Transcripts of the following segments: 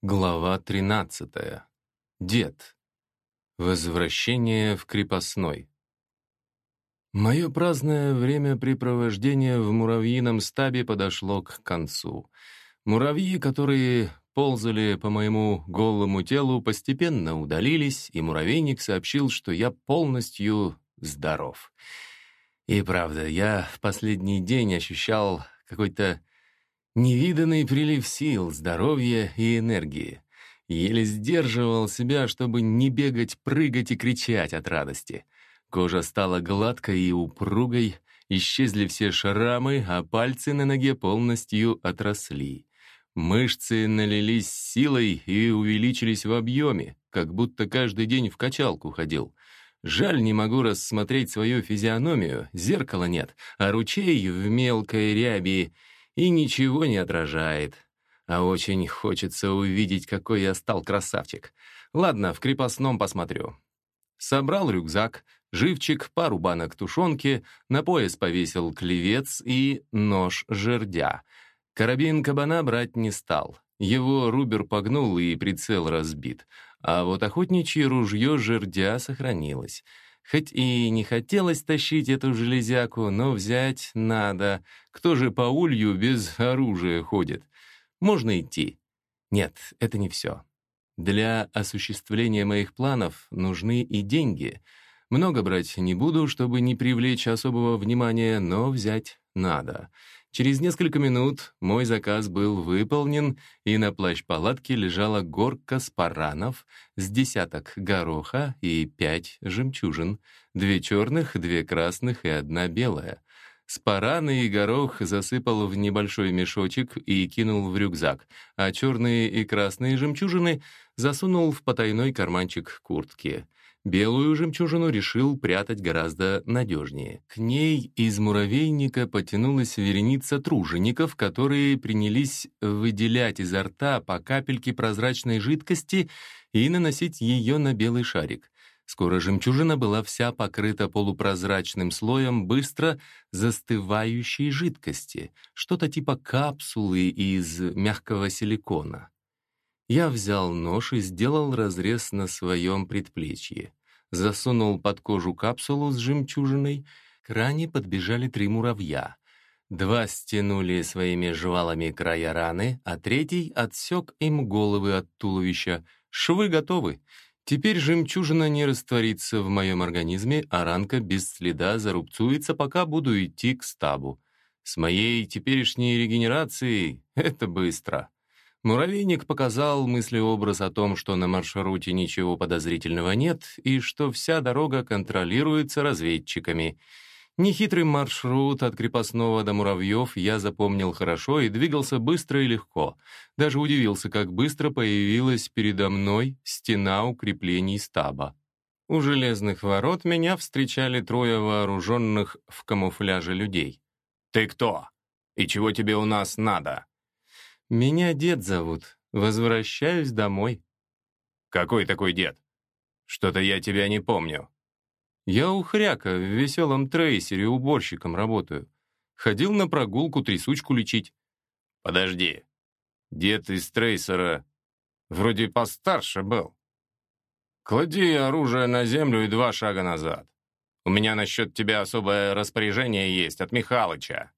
Глава 13. Дед. Возвращение в крепостной. Мое праздное времяпрепровождение в муравьином стабе подошло к концу. Муравьи, которые ползали по моему голому телу, постепенно удалились, и муравейник сообщил, что я полностью здоров. И правда, я в последний день ощущал какой-то Невиданный прилив сил, здоровья и энергии. Еле сдерживал себя, чтобы не бегать, прыгать и кричать от радости. Кожа стала гладкой и упругой, исчезли все шрамы, а пальцы на ноге полностью отросли. Мышцы налились силой и увеличились в объеме, как будто каждый день в качалку ходил. Жаль, не могу рассмотреть свою физиономию, зеркала нет, а ручей в мелкой ряби — и ничего не отражает. А очень хочется увидеть, какой я стал красавчик. Ладно, в крепостном посмотрю. Собрал рюкзак, живчик, пару банок тушенки, на пояс повесил клевец и нож жердя. Карабин кабана брать не стал. Его рубер погнул и прицел разбит. А вот охотничье ружье жердя сохранилось. Хоть и не хотелось тащить эту железяку, но взять надо. Кто же по улью без оружия ходит? Можно идти. Нет, это не все. Для осуществления моих планов нужны и деньги. Много брать не буду, чтобы не привлечь особого внимания, но взять надо. Через несколько минут мой заказ был выполнен, и на плащ-палатке лежала горка спаранов с десяток гороха и пять жемчужин, две черных, две красных и одна белая. Спараны и горох засыпал в небольшой мешочек и кинул в рюкзак, а черные и красные жемчужины засунул в потайной карманчик куртки. Белую жемчужину решил прятать гораздо надежнее. К ней из муравейника потянулась вереница тружеников, которые принялись выделять изо рта по капельке прозрачной жидкости и наносить ее на белый шарик. Скоро жемчужина была вся покрыта полупрозрачным слоем быстро застывающей жидкости, что-то типа капсулы из мягкого силикона. Я взял нож и сделал разрез на своем предплечье засунул под кожу капсулу с жемчужиной, к ране подбежали три муравья. Два стянули своими жвалами края раны, а третий отсек им головы от туловища. Швы готовы. Теперь жемчужина не растворится в моем организме, а ранка без следа зарубцуется, пока буду идти к стабу. С моей теперешней регенерацией это быстро. Муравейник показал мыслеобраз о том, что на маршруте ничего подозрительного нет и что вся дорога контролируется разведчиками. Нехитрый маршрут от крепостного до Муравьев я запомнил хорошо и двигался быстро и легко. Даже удивился, как быстро появилась передо мной стена укреплений стаба. У железных ворот меня встречали трое вооруженных в камуфляже людей. «Ты кто? И чего тебе у нас надо?» «Меня дед зовут. Возвращаюсь домой». «Какой такой дед? Что-то я тебя не помню». «Я у хряка в веселом трейсере уборщиком работаю. Ходил на прогулку трясучку лечить». «Подожди. Дед из трейсера вроде постарше был. Клади оружие на землю и два шага назад. У меня насчет тебя особое распоряжение есть от Михалыча».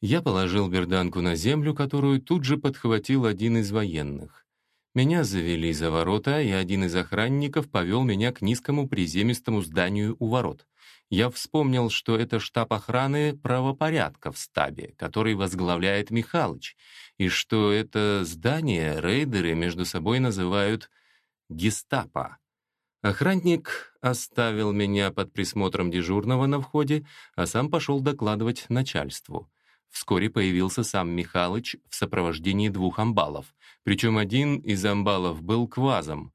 Я положил берданку на землю, которую тут же подхватил один из военных. Меня завели за ворота, и один из охранников повел меня к низкому приземистому зданию у ворот. Я вспомнил, что это штаб охраны правопорядка в стабе, который возглавляет Михалыч, и что это здание рейдеры между собой называют «гестапо». Охранник оставил меня под присмотром дежурного на входе, а сам пошел докладывать начальству. Вскоре появился сам Михалыч в сопровождении двух амбалов, причем один из амбалов был квазом.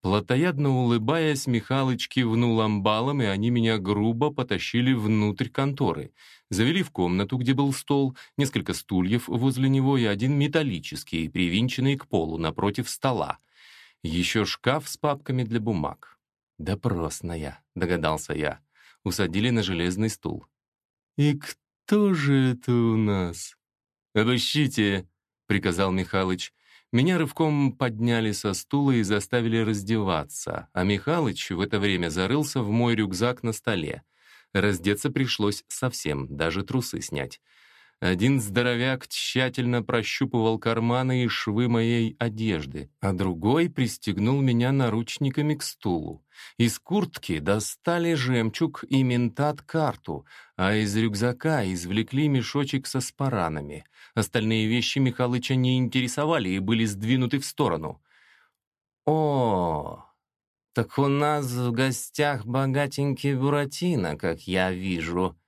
Платоядно улыбаясь, Михалыч кивнул амбалам, и они меня грубо потащили внутрь конторы. Завели в комнату, где был стол, несколько стульев возле него и один металлический, привинченный к полу напротив стола. Еще шкаф с папками для бумаг. «Допросная», — догадался я. Усадили на железный стул. «И кто «Кто же это у нас?» «Обыщите!» — приказал Михалыч. Меня рывком подняли со стула и заставили раздеваться, а Михалыч в это время зарылся в мой рюкзак на столе. Раздеться пришлось совсем, даже трусы снять. Один здоровяк тщательно прощупывал карманы и швы моей одежды, а другой пристегнул меня наручниками к стулу. Из куртки достали жемчуг и ментат-карту, а из рюкзака извлекли мешочек со спаранами. Остальные вещи Михалыча не интересовали и были сдвинуты в сторону. «О, так у нас в гостях богатенький Буратино, как я вижу»,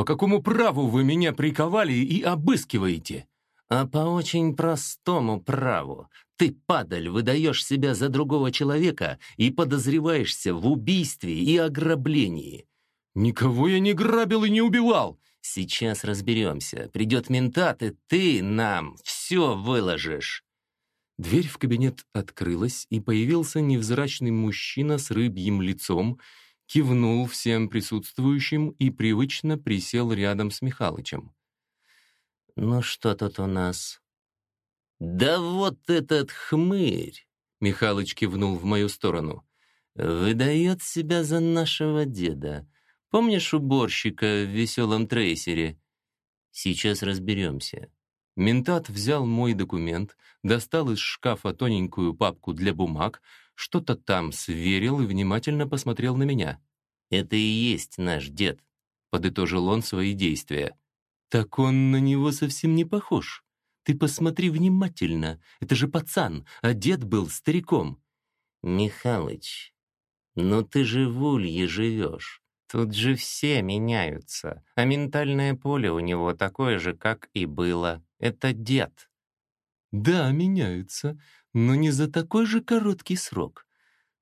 по какому праву вы меня приковали и обыскиваете?» «А по очень простому праву. Ты, падаль, выдаешь себя за другого человека и подозреваешься в убийстве и ограблении». «Никого я не грабил и не убивал!» «Сейчас разберемся. Придет ментат, и ты нам все выложишь». Дверь в кабинет открылась, и появился невзрачный мужчина с рыбьим лицом кивнул всем присутствующим и привычно присел рядом с Михалычем. «Ну что тут у нас?» «Да вот этот хмырь!» — Михалыч кивнул в мою сторону. «Выдает себя за нашего деда. Помнишь уборщика в веселом трейсере? Сейчас разберемся». Ментат взял мой документ, достал из шкафа тоненькую папку для бумаг, что-то там сверил и внимательно посмотрел на меня. «Это и есть наш дед», — подытожил он свои действия. «Так он на него совсем не похож. Ты посмотри внимательно, это же пацан, а дед был стариком». «Михалыч, ну ты же в Улье живешь. Тут же все меняются, а ментальное поле у него такое же, как и было. Это дед». «Да, меняются, но не за такой же короткий срок.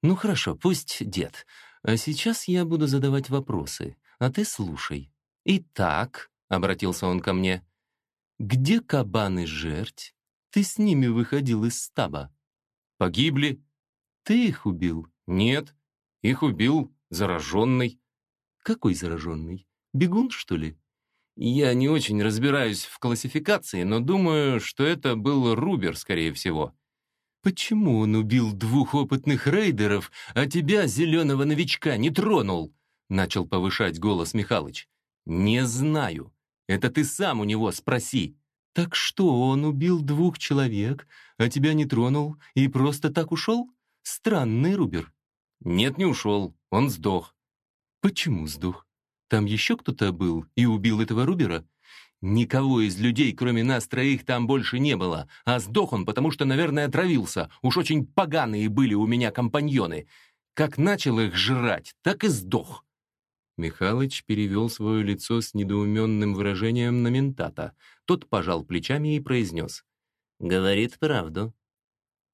Ну хорошо, пусть дед. А сейчас я буду задавать вопросы, а ты слушай. Итак, — обратился он ко мне, — где кабан и жерть? Ты с ними выходил из стаба. Погибли. Ты их убил? Нет, их убил зараженный. Какой зараженный? Бегун, что ли? Я не очень разбираюсь в классификации, но думаю, что это был Рубер, скорее всего. Почему он убил двух опытных рейдеров, а тебя, зеленого новичка, не тронул?» Начал повышать голос Михалыч. «Не знаю. Это ты сам у него спроси». «Так что, он убил двух человек, а тебя не тронул и просто так ушел? Странный Рубер». «Нет, не ушел. Он сдох». «Почему сдох? Там еще кто-то был и убил этого Рубера?» Никого из людей, кроме нас троих, там больше не было, а сдох он, потому что, наверное, отравился. Уж очень поганые были у меня компаньоны. Как начал их жрать, так и сдох. Михалыч перевел свое лицо с недоуменным выражением на ментата. Тот пожал плечами и произнес. «Говорит правду».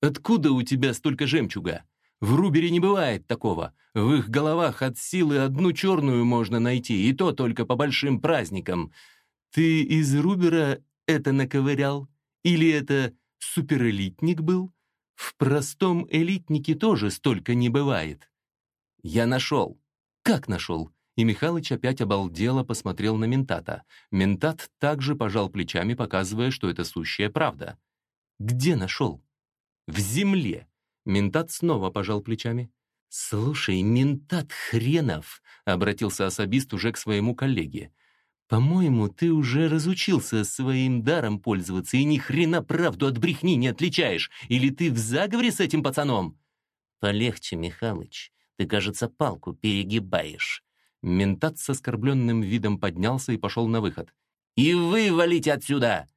«Откуда у тебя столько жемчуга? В Рубере не бывает такого. В их головах от силы одну черную можно найти, и то только по большим праздникам. Ты из Рубера это наковырял? Или это суперэлитник был? В простом элитнике тоже столько не бывает. Я нашел. Как нашел? И Михалыч опять обалдело посмотрел на ментата. Ментат также пожал плечами, показывая, что это сущая правда. «Где нашел?» «В земле». Ментат снова пожал плечами. «Слушай, ментат хренов!» — обратился особист уже к своему коллеге. «По-моему, ты уже разучился своим даром пользоваться и ни хрена правду от брехни не отличаешь. Или ты в заговоре с этим пацаном?» «Полегче, Михалыч. Ты, кажется, палку перегибаешь». Ментат с оскорбленным видом поднялся и пошел на выход. «И вы валите отсюда!»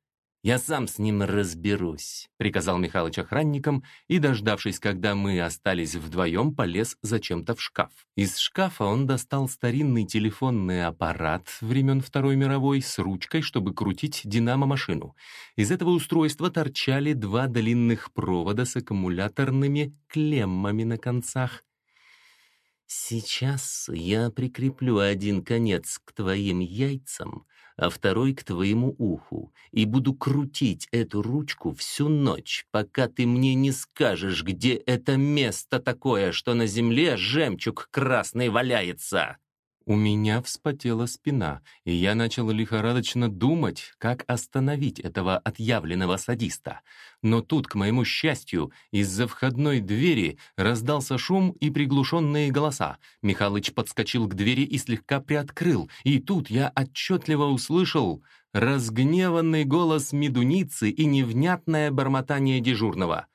«Я сам с ним разберусь», — приказал Михалыч охранникам и, дождавшись, когда мы остались вдвоем, полез зачем-то в шкаф. Из шкафа он достал старинный телефонный аппарат времен Второй мировой с ручкой, чтобы крутить динамо-машину. Из этого устройства торчали два длинных провода с аккумуляторными клеммами на концах. «Сейчас я прикреплю один конец к твоим яйцам», а второй к твоему уху, и буду крутить эту ручку всю ночь, пока ты мне не скажешь, где это место такое, что на земле жемчуг красный валяется». У меня вспотела спина, и я начал лихорадочно думать, как остановить этого отъявленного садиста. Но тут, к моему счастью, из-за входной двери раздался шум и приглушенные голоса. Михалыч подскочил к двери и слегка приоткрыл, и тут я отчетливо услышал разгневанный голос медуницы и невнятное бормотание дежурного.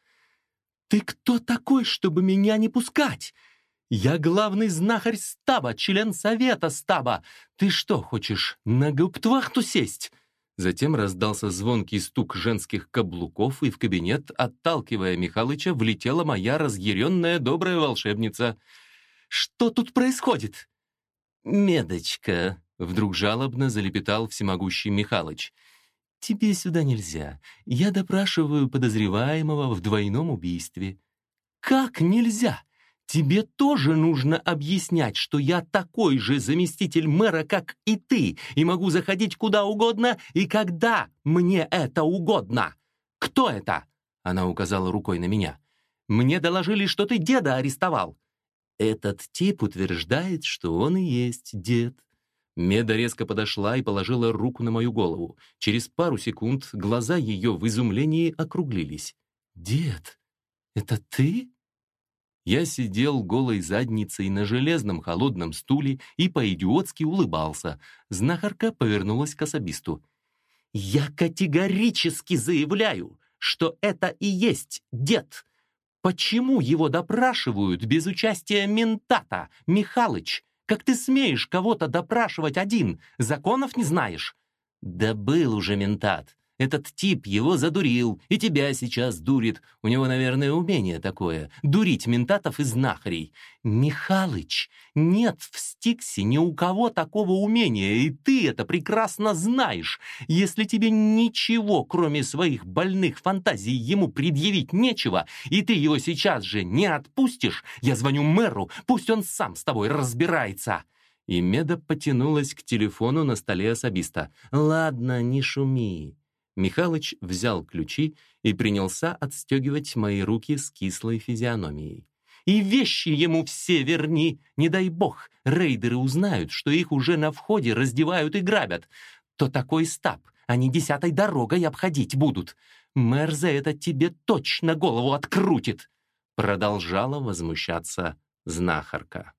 «Ты кто такой, чтобы меня не пускать?» «Я главный знахарь стаба, член совета стаба. Ты что, хочешь на гауптвахту сесть?» Затем раздался звонкий стук женских каблуков, и в кабинет, отталкивая Михалыча, влетела моя разъяренная добрая волшебница. «Что тут происходит?» «Медочка», — вдруг жалобно залепетал всемогущий Михалыч. «Тебе сюда нельзя. Я допрашиваю подозреваемого в двойном убийстве». «Как нельзя?» Тебе тоже нужно объяснять, что я такой же заместитель мэра, как и ты, и могу заходить куда угодно и когда мне это угодно. Кто это? Она указала рукой на меня. Мне доложили, что ты деда арестовал. Этот тип утверждает, что он и есть дед. Меда резко подошла и положила руку на мою голову. Через пару секунд глаза ее в изумлении округлились. «Дед, это ты?» Я сидел голой задницей на железном холодном стуле и по-идиотски улыбался. Знахарка повернулась к особисту. «Я категорически заявляю, что это и есть дед. Почему его допрашивают без участия ментата, Михалыч? Как ты смеешь кого-то допрашивать один? Законов не знаешь?» «Да был уже ментат. Этот тип его задурил, и тебя сейчас дурит. У него, наверное, умение такое — дурить ментатов и знахарей. Михалыч, нет в Стиксе ни у кого такого умения, и ты это прекрасно знаешь. Если тебе ничего, кроме своих больных фантазий, ему предъявить нечего, и ты его сейчас же не отпустишь, я звоню мэру, пусть он сам с тобой разбирается». И Меда потянулась к телефону на столе особиста. «Ладно, не шуми. Михалыч взял ключи и принялся отстегивать мои руки с кислой физиономией. «И вещи ему все верни! Не дай бог, рейдеры узнают, что их уже на входе раздевают и грабят. То такой стаб они десятой дорогой обходить будут. Мэр за это тебе точно голову открутит!» Продолжала возмущаться знахарка.